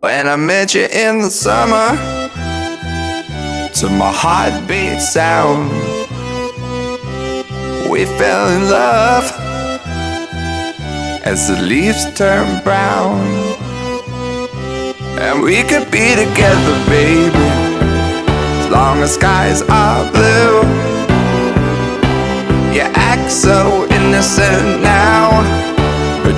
When I met you in the summer, to my heartbeat sound, we fell in love as the leaves turn brown. And we could be together, baby, as long as skies are blue. You act so innocent now,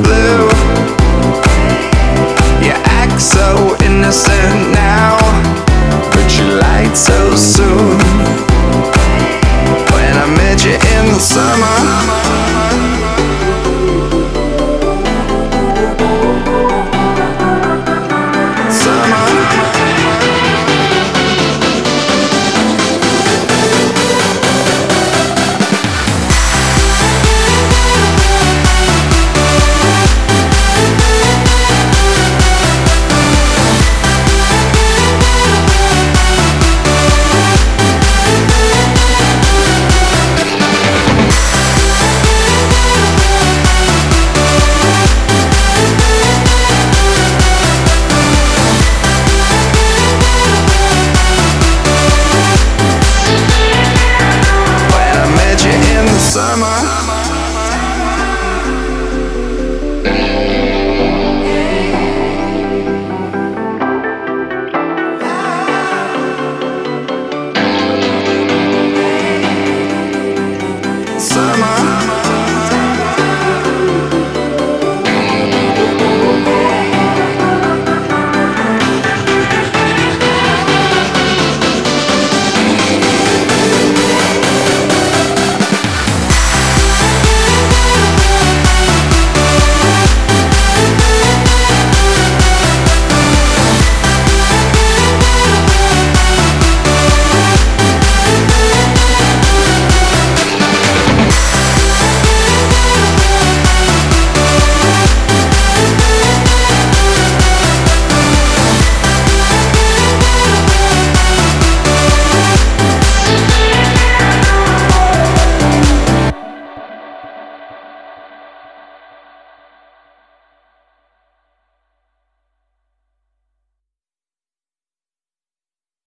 Blue. You act so innocent now summer.